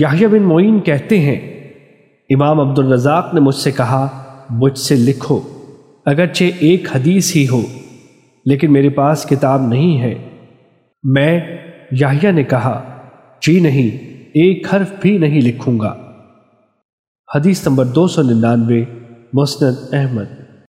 یحییٰ بن معین کہتے ہیں، امام عبد الرزاق نے مجھ سے کہا، مجھ سے لکھو، اگرچہ ایک حدیث ہی ہو، لیکن میرے پاس کتاب نہیں ہے۔ میں یحییٰ نے کہا جی نہیں، ایک حرف بھی نہیں لکھوں گا۔ حدیث نمبر دو سو ننانوے، مسند احمد۔